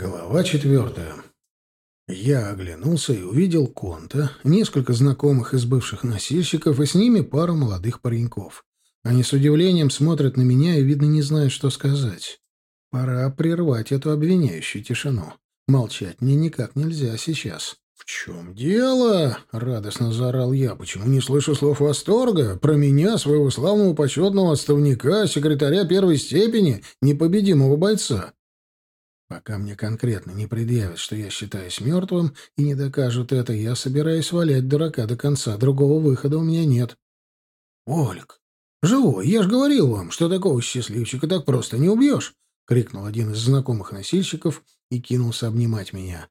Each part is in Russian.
Глава четвертая. Я оглянулся и увидел Конта, несколько знакомых из бывших носильщиков и с ними пару молодых пареньков. Они с удивлением смотрят на меня и, видно, не знают, что сказать. Пора прервать эту обвиняющую тишину. Молчать мне никак нельзя сейчас. «В чем дело?» — радостно заорал я. «Почему не слышу слов восторга? Про меня, своего славного почетного отставника, секретаря первой степени, непобедимого бойца?» Пока мне конкретно не предъявят, что я считаюсь мертвым, и не докажут это, я собираюсь валять дурака до конца. Другого выхода у меня нет. — Ольг, живой, я ж говорил вам, что такого счастливчика так просто не убьешь! — крикнул один из знакомых носильщиков и кинулся обнимать меня.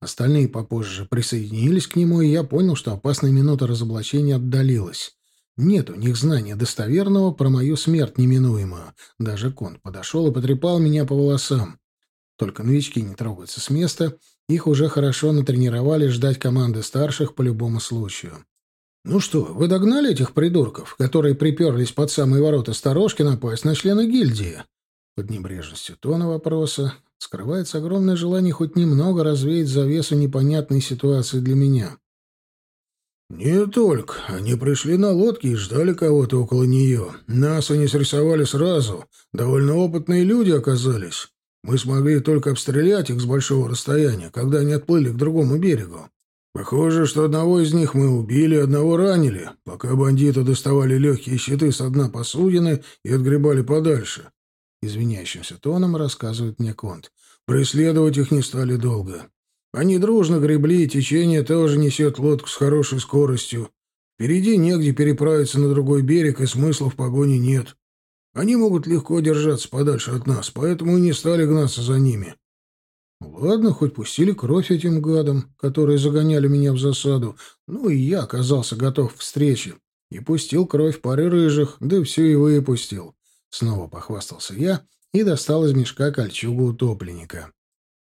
Остальные попозже присоединились к нему, и я понял, что опасная минута разоблачения отдалилась. Нет у них знания достоверного про мою смерть неминуемую. Даже Конт подошел и потрепал меня по волосам. Только новички не трогаются с места, их уже хорошо натренировали ждать команды старших по любому случаю. «Ну что, вы догнали этих придурков, которые приперлись под самые ворота сторожки напасть на члена гильдии?» Под небрежностью тона вопроса скрывается огромное желание хоть немного развеять завесу непонятной ситуации для меня. «Не только. Они пришли на лодке и ждали кого-то около нее. Нас они срисовали сразу. Довольно опытные люди оказались. Мы смогли только обстрелять их с большого расстояния, когда они отплыли к другому берегу. Похоже, что одного из них мы убили, одного ранили, пока бандиты доставали легкие щиты с дна посудины и отгребали подальше. Извиняющимся тоном рассказывает мне Конт. Преследовать их не стали долго. Они дружно гребли, течение тоже несет лодку с хорошей скоростью. Впереди негде переправиться на другой берег, и смысла в погоне нет. Они могут легко держаться подальше от нас, поэтому и не стали гнаться за ними. Ладно, хоть пустили кровь этим гадам, которые загоняли меня в засаду. Ну и я оказался готов к встрече. И пустил кровь пары рыжих, да все и выпустил. Снова похвастался я и достал из мешка кольчугу утопленника.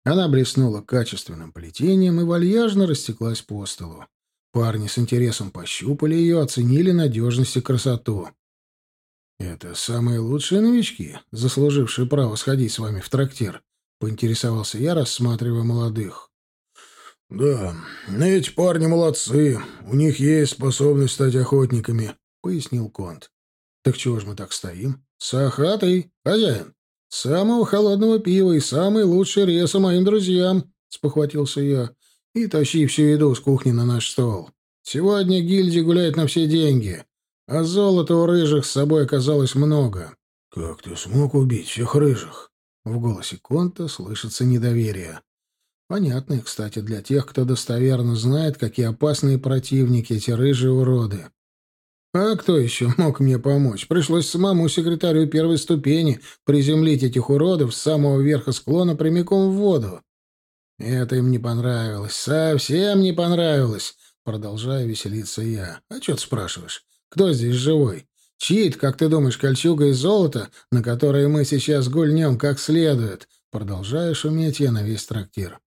Она блеснула качественным плетением и вальяжно растеклась по столу. Парни с интересом пощупали ее, оценили надежность и красоту. «Это самые лучшие новички, заслужившие право сходить с вами в трактир», — поинтересовался я, рассматривая молодых. «Да, эти парни молодцы. У них есть способность стать охотниками», — пояснил Конт. «Так чего ж мы так стоим? Сахатый, хозяин, самого холодного пива и самый лучший реса моим друзьям», — спохватился я. «И тащи всю еду с кухни на наш стол. Сегодня гильдия гуляет на все деньги а золота у рыжих с собой оказалось много. «Как ты смог убить всех рыжих?» В голосе Конта слышится недоверие. Понятно, кстати, для тех, кто достоверно знает, какие опасные противники эти рыжие уроды. А кто еще мог мне помочь? Пришлось самому секретарю первой ступени приземлить этих уродов с самого верха склона прямиком в воду. Это им не понравилось, совсем не понравилось, продолжая веселиться я. А что ты спрашиваешь? Кто здесь живой? Чьи как ты думаешь, кольчуга из золота, на которые мы сейчас гульнем как следует?» Продолжая шуметь я на весь трактир.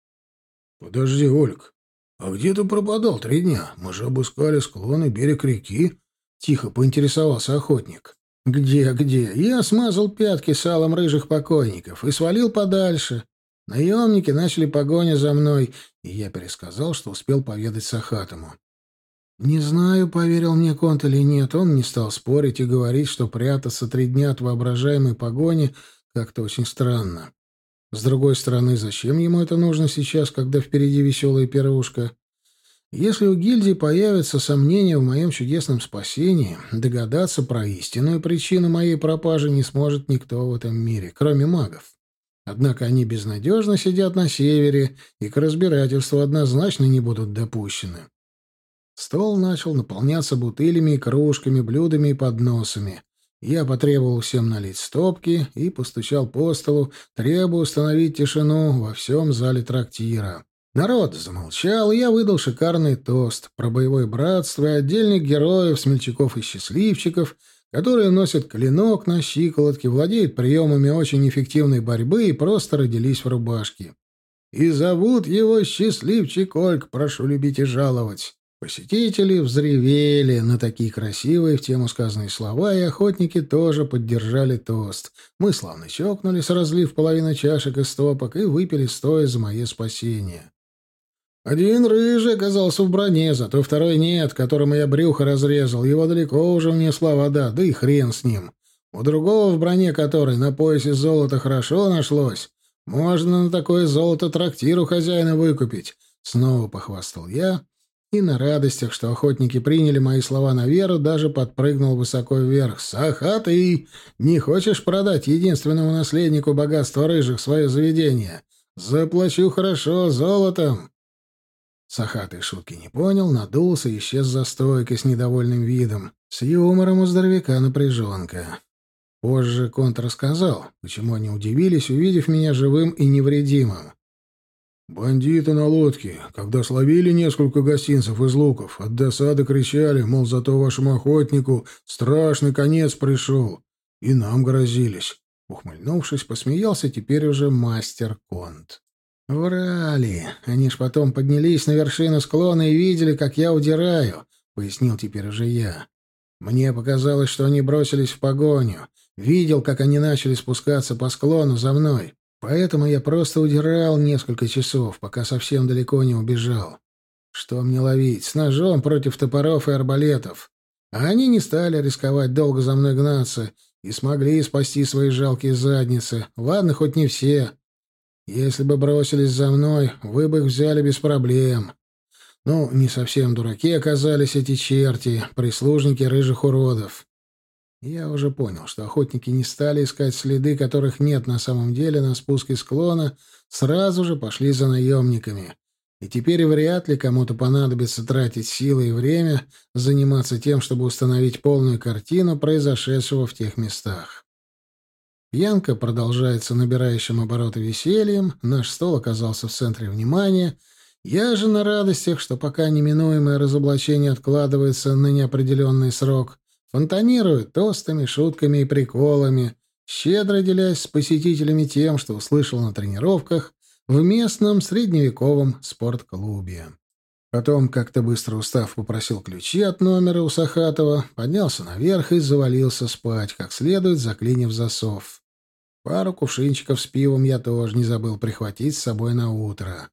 «Подожди, Ольг, а где ты пропадал три дня? Мы же обыскали склоны берег реки». Тихо поинтересовался охотник. «Где, где? Я смазал пятки салом рыжих покойников и свалил подальше. Наемники начали погоню за мной, и я пересказал, что успел поведать Сахатому. Не знаю, поверил мне Конт или нет, он не стал спорить и говорить, что прятаться три дня от воображаемой погони как-то очень странно. С другой стороны, зачем ему это нужно сейчас, когда впереди веселая пирушка? Если у гильдии появятся сомнения в моем чудесном спасении, догадаться про истинную причину моей пропажи не сможет никто в этом мире, кроме магов. Однако они безнадежно сидят на севере, и к разбирательству однозначно не будут допущены. Стол начал наполняться бутылями и кружками, блюдами и подносами. Я потребовал всем налить стопки и постучал по столу, требуя установить тишину во всем зале трактира. Народ замолчал, и я выдал шикарный тост про боевое братство и отдельных героев, смельчаков и счастливчиков, которые носят клинок на щиколотке, владеют приемами очень эффективной борьбы и просто родились в рубашке. И зовут его Счастливчик Ольг, прошу любить и жаловать. Посетители взревели на такие красивые в тему сказанные слова, и охотники тоже поддержали тост. Мы славно чокнулись, разлив половину чашек и стопок, и выпили стоя за мое спасение. Один рыжий оказался в броне, зато второй нет, которому я брюхо разрезал. Его далеко уже внесла вода, да и хрен с ним. У другого в броне который на поясе золота хорошо нашлось. Можно на такое золото трактиру хозяина выкупить. Снова похвастал я, и на радостях, что охотники приняли мои слова на веру, даже подпрыгнул высоко вверх. «Саха, ты не хочешь продать единственному наследнику богатства рыжих свое заведение? Заплачу хорошо, золотом!» Сахатый шутки не понял, надулся и исчез за стойкой с недовольным видом. С юмором у здоровяка напряженка. Позже Конт рассказал, почему они удивились, увидев меня живым и невредимым. Бандиты на лодке, когда словили несколько гостинцев из луков, от досады кричали, мол, зато вашему охотнику страшный конец пришел. И нам грозились. Ухмыльнувшись, посмеялся теперь уже мастер Конт. «Врали. Они ж потом поднялись на вершину склона и видели, как я удираю», — пояснил теперь уже я. «Мне показалось, что они бросились в погоню. Видел, как они начали спускаться по склону за мной. Поэтому я просто удирал несколько часов, пока совсем далеко не убежал. Что мне ловить? С ножом против топоров и арбалетов. А они не стали рисковать долго за мной гнаться и смогли спасти свои жалкие задницы. Ладно, хоть не все. Если бы бросились за мной, вы бы их взяли без проблем. Ну, не совсем дураки оказались эти черти, прислужники рыжих уродов. Я уже понял, что охотники не стали искать следы, которых нет на самом деле на спуске склона, сразу же пошли за наемниками. И теперь вряд ли кому-то понадобится тратить силы и время заниматься тем, чтобы установить полную картину произошедшего в тех местах. Пьянка продолжается набирающим обороты весельем, наш стол оказался в центре внимания, я же на радостях, что пока неминуемое разоблачение откладывается на неопределенный срок, фонтанирует тостами, шутками и приколами, щедро делясь с посетителями тем, что услышал на тренировках в местном средневековом спортклубе. Потом, как-то быстро устав, попросил ключи от номера у Сахатова, поднялся наверх и завалился спать, как следует, заклинив засов. Пару кувшинчиков с пивом я тоже не забыл прихватить с собой на утро.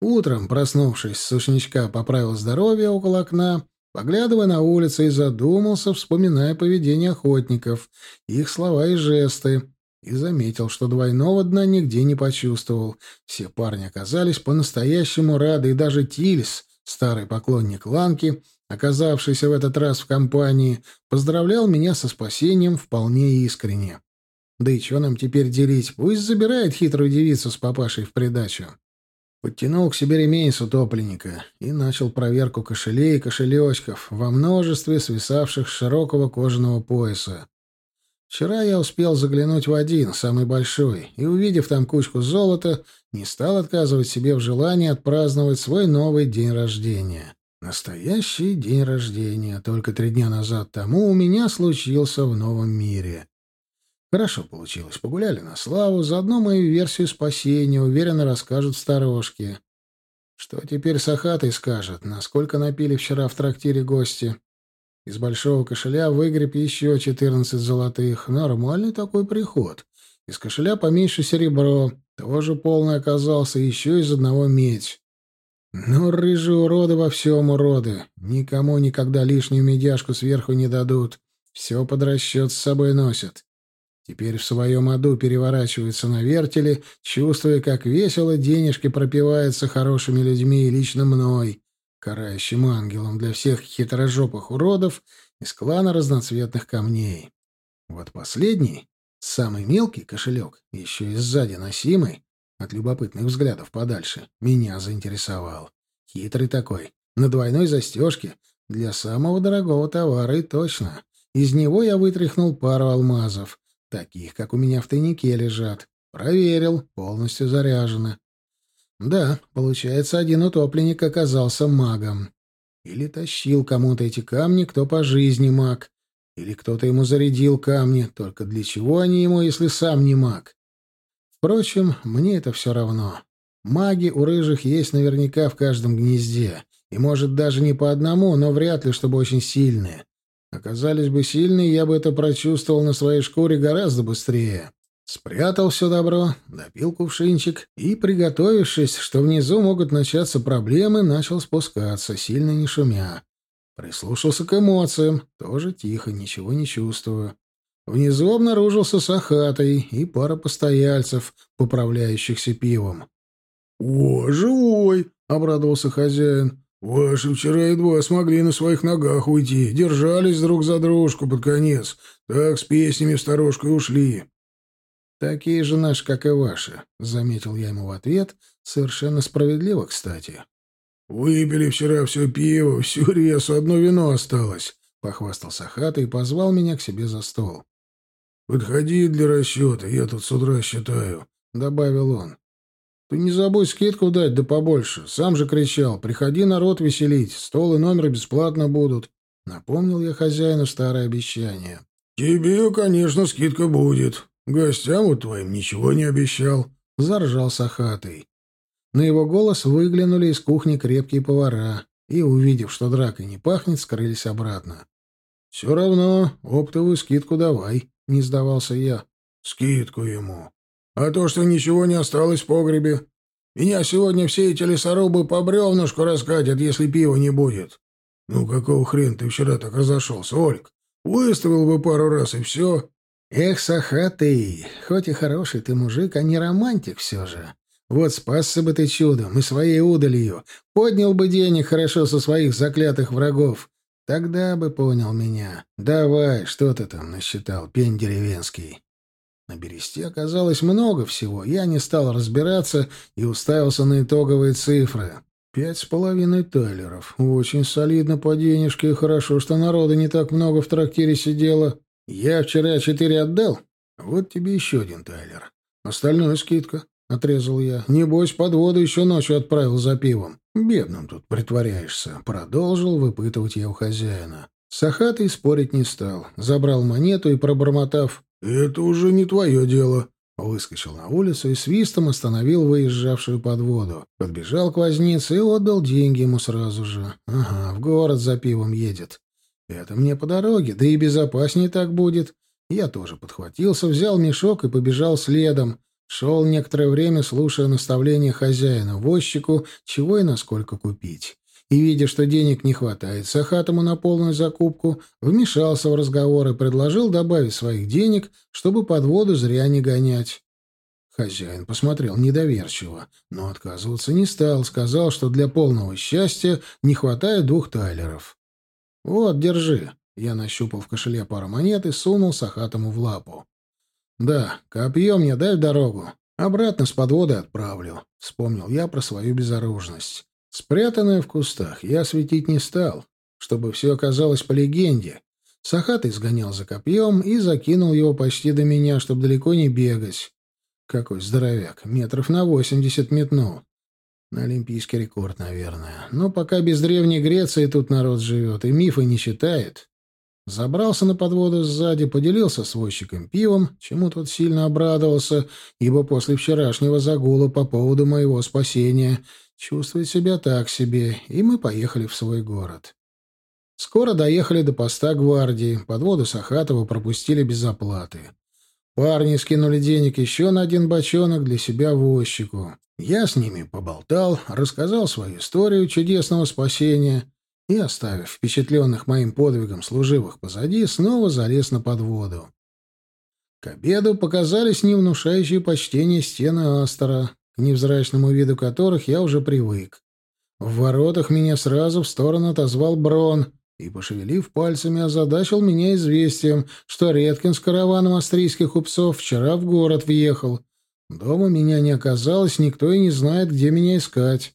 Утром, проснувшись, сушничка поправил здоровье около окна поглядывая на улицу, и задумался, вспоминая поведение охотников, их слова и жесты, и заметил, что двойного дна нигде не почувствовал. Все парни оказались по-настоящему рады, и даже Тильс, старый поклонник Ланки, оказавшийся в этот раз в компании, поздравлял меня со спасением вполне искренне. Да и что нам теперь делить? Пусть забирает хитрую девицу с папашей в придачу. Подтянул к себе ремень с утопленника и начал проверку кошелей и кошелечков во множестве свисавших с широкого кожаного пояса. Вчера я успел заглянуть в один, самый большой, и, увидев там кучку золота, не стал отказывать себе в желании отпраздновать свой новый день рождения. Настоящий день рождения, только три дня назад тому у меня случился в новом мире. Хорошо получилось. Погуляли на славу, заодно мою версию спасения уверенно расскажут в сторожке. Что теперь Сахатый скажет, насколько напили вчера в трактире гости? Из большого кошеля выгреб еще четырнадцать золотых. Нормальный такой приход. Из кошеля поменьше серебро. Тоже полный оказался, еще из одного медь. Ну, рыжие уроды во всем уроды. Никому никогда лишнюю медяшку сверху не дадут. Все под расчет с собой носят. Теперь в своем аду переворачивается на вертеле, чувствуя, как весело денежки пропиваются хорошими людьми и лично мной, карающим ангелом для всех хитрожопых уродов из клана разноцветных камней. Вот последний, самый мелкий кошелек, еще и сзади носимый, от любопытных взглядов подальше, меня заинтересовал. Хитрый такой, на двойной застежке, для самого дорогого товара и точно. Из него я вытряхнул пару алмазов, Таких, как у меня в тайнике лежат. Проверил, полностью заряжено. Да, получается, один утопленник оказался магом. Или тащил кому-то эти камни, кто по жизни маг. Или кто-то ему зарядил камни. Только для чего они ему, если сам не маг? Впрочем, мне это все равно. Маги у рыжих есть наверняка в каждом гнезде. И, может, даже не по одному, но вряд ли, чтобы очень сильные. Оказались бы сильные, я бы это прочувствовал на своей шкуре гораздо быстрее. Спрятал все добро, допил кувшинчик и, приготовившись, что внизу могут начаться проблемы, начал спускаться, сильно не шумя. Прислушался к эмоциям, тоже тихо, ничего не чувствую. Внизу обнаружился Сахатой и пара постояльцев, поправляющихся пивом. «О, живой!» — обрадовался хозяин. «Ваши вчера едва смогли на своих ногах уйти, держались друг за дружку под конец, так с песнями в сторожку и ушли». «Такие же наши, как и ваши», — заметил я ему в ответ, совершенно справедливо, кстати. «Выпили вчера все пиво, всю ресу, одно вино осталось», — похвастался Хата и позвал меня к себе за стол. «Подходи для расчета, я тут с утра считаю», — добавил он. Ты не забудь скидку дать, да побольше. Сам же кричал, приходи народ веселить, стол и номер бесплатно будут. Напомнил я хозяину старое обещание. Тебе, конечно, скидка будет. Гостям вот твоим ничего не обещал. Заржал Сахатый. На его голос выглянули из кухни крепкие повара и, увидев, что дракой не пахнет, скрылись обратно. «Все равно оптовую скидку давай», — не сдавался я. «Скидку ему. А то, что ничего не осталось в погребе. Меня сегодня все эти лесорубы по бревнышку раскатят, если пива не будет. Ну, какого хрен ты вчера так разошелся, Ольг? Выставил бы пару раз, и все. Эх, сахатый, хоть и хороший ты мужик, а не романтик все же. Вот спасся бы ты чудом и своей удалью, поднял бы денег хорошо со своих заклятых врагов. Тогда бы понял меня. Давай, что ты там насчитал, пень деревенский? На бересте оказалось много всего. Я не стал разбираться и уставился на итоговые цифры. Пять с половиной талеров. Очень солидно по денежке, и хорошо, что народа не так много в трактире сидело. Я вчера четыре отдал. Вот тебе еще один тайлер. Остальное скидка. — отрезал я. «Небось, под воду еще ночью отправил за пивом. Бедным тут притворяешься». Продолжил выпытывать я у хозяина. Сахатый спорить не стал. Забрал монету и, пробормотав «Это уже не твое дело». Выскочил на улицу и свистом остановил выезжавшую под воду. Подбежал к вознице и отдал деньги ему сразу же. Ага, в город за пивом едет. Это мне по дороге, да и безопаснее так будет. Я тоже подхватился, взял мешок и побежал следом. Шел некоторое время, слушая наставления хозяина, возчику, чего и насколько купить и, видя, что денег не хватает Сахатому на полную закупку, вмешался в разговор и предложил добавить своих денег, чтобы под воду зря не гонять. Хозяин посмотрел недоверчиво, но отказываться не стал, сказал, что для полного счастья не хватает двух тайлеров. «Вот, держи». Я нащупал в кошеле пару монет и сунул Сахатому в лапу. «Да, копье мне дай в дорогу. Обратно с подводы отправлю», — вспомнил я про свою безоружность. Спрятанное в кустах я светить не стал, чтобы все оказалось по легенде. Сахатый сгонял за копьем и закинул его почти до меня, чтобы далеко не бегать. Какой здоровяк, метров на восемьдесят метнул. На олимпийский рекорд, наверное. Но пока без Древней Греции тут народ живет и мифы не читает. Забрался на подводу сзади, поделился с возчиком пивом, чему тот сильно обрадовался, ибо после вчерашнего загула по поводу моего спасения чувствует себя так себе, и мы поехали в свой город. Скоро доехали до поста гвардии, подводу Сахатова пропустили без оплаты. Парни скинули денег еще на один бочонок для себя возчику. Я с ними поболтал, рассказал свою историю чудесного спасения и, оставив впечатленных моим подвигом служивых позади, снова залез на подводу. К обеду показались невнушающие почтения стены Астора, к невзрачному виду которых я уже привык. В воротах меня сразу в сторону отозвал Брон и, пошевелив пальцами, озадачил меня известием, что Редкин с караваном австрийских купцов вчера в город въехал. Дома меня не оказалось, никто и не знает, где меня искать.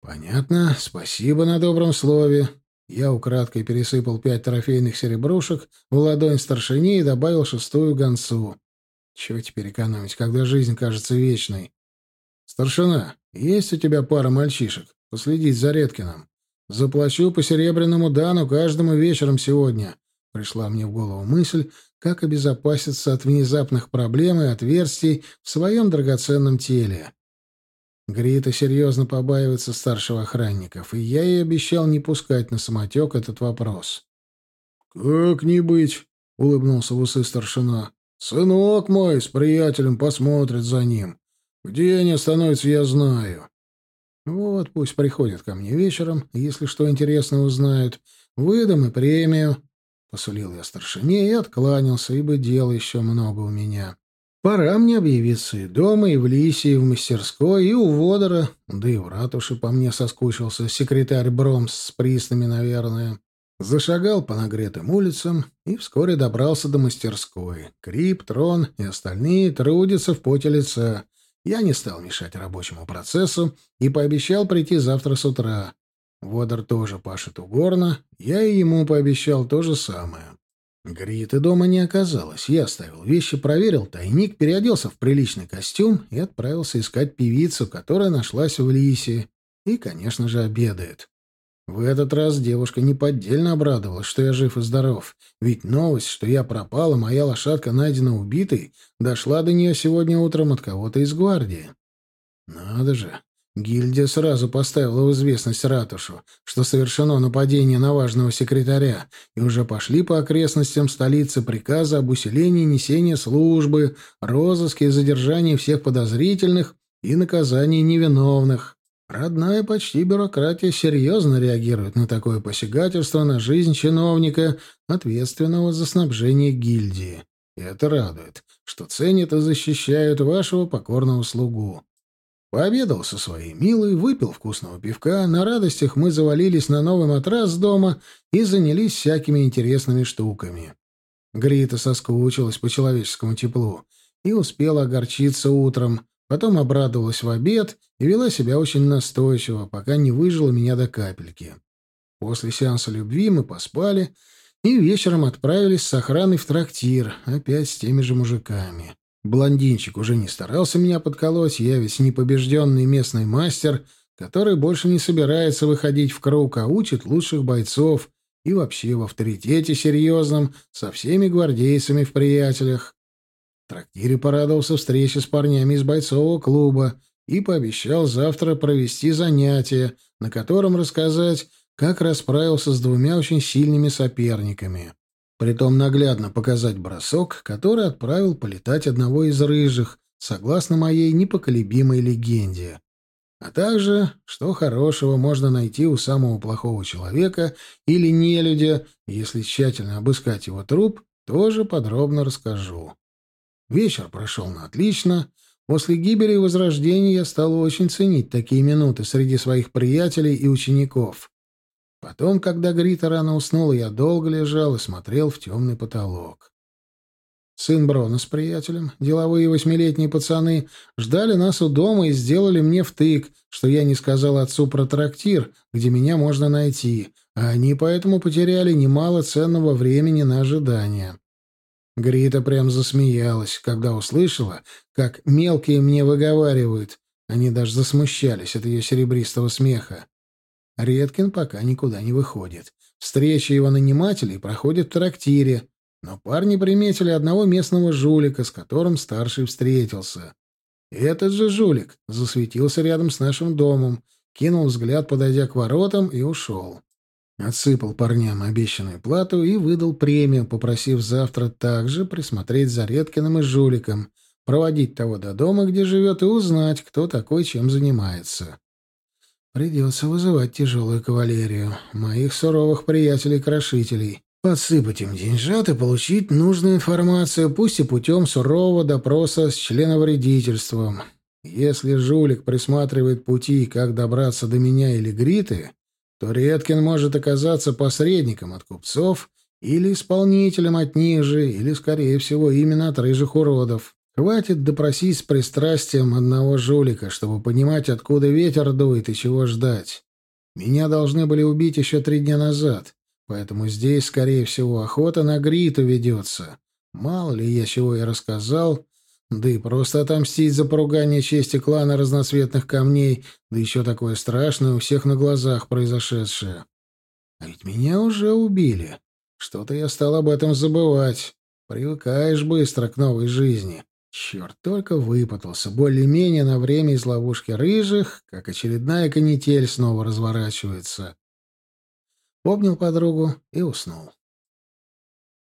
«Понятно. Спасибо на добром слове». Я украдкой пересыпал пять трофейных серебрушек в ладонь старшине и добавил шестую гонцу. Чего теперь экономить, когда жизнь кажется вечной? «Старшина, есть у тебя пара мальчишек? Последить за Редкиным. Заплачу по серебряному дану каждому вечером сегодня». Пришла мне в голову мысль, как обезопаситься от внезапных проблем и отверстий в своем драгоценном теле. Грита серьезно побаивается старшего охранников, и я ей обещал не пускать на самотек этот вопрос. «Как не быть?» — улыбнулся в усы старшина. «Сынок мой с приятелем посмотрит за ним. Где они остановятся, я знаю». «Вот, пусть приходят ко мне вечером, если что интересное узнают. Выдам и премию». Посулил я старшине и откланялся, ибо дел еще много у меня. Пора мне объявиться и дома, и в Лисе, и в мастерской, и у Водора, да и в ратуше по мне соскучился секретарь Бромс с приснами, наверное. Зашагал по нагретым улицам и вскоре добрался до мастерской. Крип, Трон и остальные трудятся в поте лица. Я не стал мешать рабочему процессу и пообещал прийти завтра с утра. Водор тоже пашет у горна, я и ему пообещал то же самое. Гриты дома не оказалось. Я оставил вещи, проверил тайник, переоделся в приличный костюм и отправился искать певицу, которая нашлась в Лисе. И, конечно же, обедает. В этот раз девушка неподдельно обрадовалась, что я жив и здоров. Ведь новость, что я пропал, моя лошадка найдена убитой, дошла до нее сегодня утром от кого-то из гвардии. Надо же, Гильдия сразу поставила в известность ратушу, что совершено нападение на важного секретаря, и уже пошли по окрестностям столицы приказы об усилении несения службы, розыске и задержании всех подозрительных и наказании невиновных. Родная почти бюрократия серьезно реагирует на такое посягательство на жизнь чиновника, ответственного за снабжение гильдии. И это радует, что ценят и защищают вашего покорного слугу. Пообедал со своей милой, выпил вкусного пивка, на радостях мы завалились на новый матрас дома и занялись всякими интересными штуками. Грита соскучилась по человеческому теплу и успела огорчиться утром, потом обрадовалась в обед и вела себя очень настойчиво, пока не выжила меня до капельки. После сеанса любви мы поспали и вечером отправились с охраной в трактир, опять с теми же мужиками. Блондинчик уже не старался меня подколоть, я ведь непобежденный местный мастер, который больше не собирается выходить в круг, а учит лучших бойцов и вообще в авторитете серьезном, со всеми гвардейцами в приятелях. Трактире порадовался встрече с парнями из бойцового клуба и пообещал завтра провести занятие, на котором рассказать, как расправился с двумя очень сильными соперниками. Притом наглядно показать бросок, который отправил полетать одного из рыжих, согласно моей непоколебимой легенде. А также, что хорошего можно найти у самого плохого человека или нелюдя, если тщательно обыскать его труп, тоже подробно расскажу. Вечер прошел на отлично. После гибели и возрождения я стал очень ценить такие минуты среди своих приятелей и учеников. Потом, когда Грита рано уснула, я долго лежал и смотрел в темный потолок. Сын Брона с приятелем, деловые восьмилетние пацаны, ждали нас у дома и сделали мне втык, что я не сказал отцу про трактир, где меня можно найти, а они поэтому потеряли немало ценного времени на ожидание. Грита прям засмеялась, когда услышала, как мелкие мне выговаривают. Они даже засмущались от ее серебристого смеха. Редкин пока никуда не выходит. Встреча его нанимателей проходит в трактире, но парни приметили одного местного жулика, с которым старший встретился. Этот же жулик засветился рядом с нашим домом, кинул взгляд, подойдя к воротам, и ушел. Отсыпал парням обещанную плату и выдал премию, попросив завтра также присмотреть за Редкиным и жуликом, проводить того до дома, где живет, и узнать, кто такой чем занимается. Придется вызывать тяжелую кавалерию, моих суровых приятелей-крошителей, подсыпать им деньжат и получить нужную информацию, пусть и путем сурового допроса с членовредительством. Если жулик присматривает пути, как добраться до меня или Гриты, то Редкин может оказаться посредником от купцов или исполнителем от них же, или, скорее всего, именно от рыжих уродов. Хватит допросить с пристрастием одного жулика, чтобы понимать, откуда ветер дует и чего ждать. Меня должны были убить еще три дня назад, поэтому здесь, скорее всего, охота на Гриту ведется. Мало ли я чего и рассказал, да и просто отомстить за поругание чести клана разноцветных камней, да еще такое страшное у всех на глазах произошедшее. А ведь меня уже убили. Что-то я стал об этом забывать. Привыкаешь быстро к новой жизни. Черт, только выпутался более-менее на время из ловушки рыжих, как очередная канитель снова разворачивается. Обнял подругу и уснул.